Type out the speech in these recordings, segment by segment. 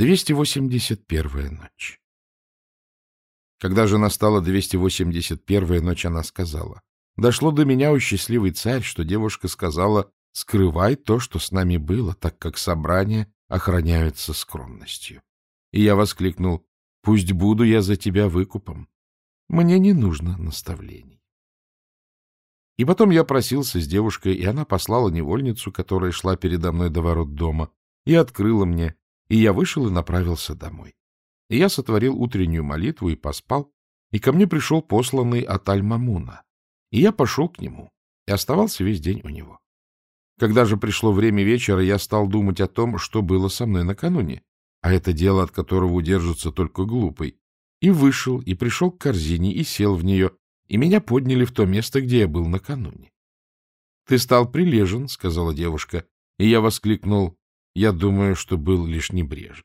281-я ночь. Когда же настала 281-я ночь, она сказала, «Дошло до меня, о счастливый царь, что девушка сказала, скрывай то, что с нами было, так как собрания охраняются скромностью». И я воскликнул, «Пусть буду я за тебя выкупом. Мне не нужно наставлений». И потом я просился с девушкой, и она послала невольницу, которая шла передо мной до ворот дома, и открыла мне, и я вышел и направился домой. И я сотворил утреннюю молитву и поспал, и ко мне пришел посланный от Аль-Мамуна. И я пошел к нему, и оставался весь день у него. Когда же пришло время вечера, я стал думать о том, что было со мной накануне, а это дело, от которого удержится только глупый, и вышел, и пришел к корзине, и сел в нее, и меня подняли в то место, где я был накануне. — Ты стал прилежен, — сказала девушка, и я воскликнул, я думаю, что был лишь небрежен.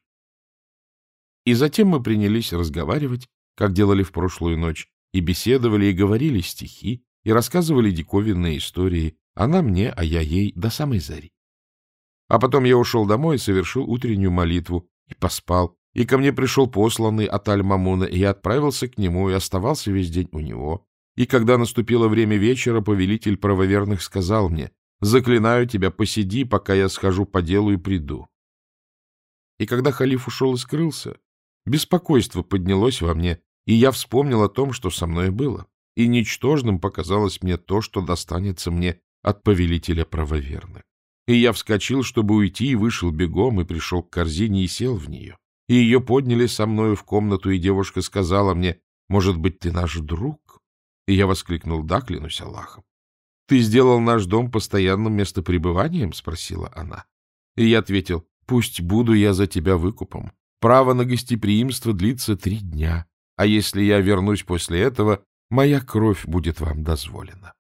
И затем мы принялись разговаривать, как делали в прошлую ночь, и беседовали, и говорили стихи, и рассказывали диковинные истории, она мне, а я ей, до самой зари. А потом я ушел домой и совершил утреннюю молитву, и поспал, и ко мне пришел посланный от Аль-Мамуна, и я отправился к нему и оставался весь день у него. И когда наступило время вечера, повелитель правоверных сказал мне, Заклинаю тебя, посиди, пока я схожу по делу и приду. И когда халиф ушел и скрылся, беспокойство поднялось во мне, и я вспомнил о том, что со мной было, и ничтожным показалось мне то, что достанется мне от повелителя правоверных. И я вскочил, чтобы уйти, и вышел бегом, и пришел к корзине и сел в нее. И ее подняли со мною в комнату, и девушка сказала мне, «Может быть, ты наш друг?» И я воскликнул, «Да, клянусь Аллахом». — Ты сделал наш дом постоянным местопребыванием? — спросила она. И я ответил, — Пусть буду я за тебя выкупом. Право на гостеприимство длится три дня, а если я вернусь после этого, моя кровь будет вам дозволена.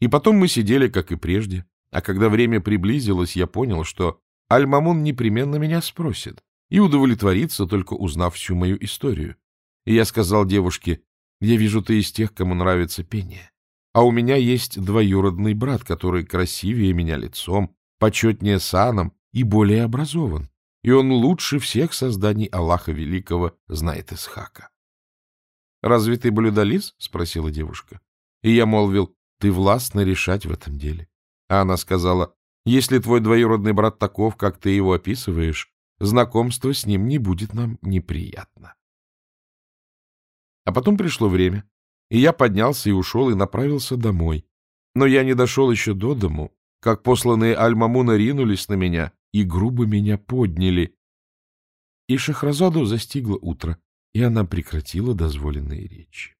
И потом мы сидели, как и прежде, а когда время приблизилось, я понял, что Аль-Мамун непременно меня спросит и удовлетворится, только узнав всю мою историю. И я сказал девушке, я вижу, ты из тех, кому нравится пение. А у меня есть двоюродный брат, который красивее меня лицом, почетнее саном и более образован. И он лучше всех созданий Аллаха Великого знает Исхака. — Разве ты блюдолиз? — спросила девушка. И я молвил, ты властно решать в этом деле. А она сказала, если твой двоюродный брат таков, как ты его описываешь, знакомство с ним не будет нам неприятно. А потом пришло время, и я поднялся и ушел, и направился домой. Но я не дошел еще до дому, как посланные Аль-Мамуна ринулись на меня и грубо меня подняли. И Шахразаду застигло утро, и она прекратила дозволенные речи.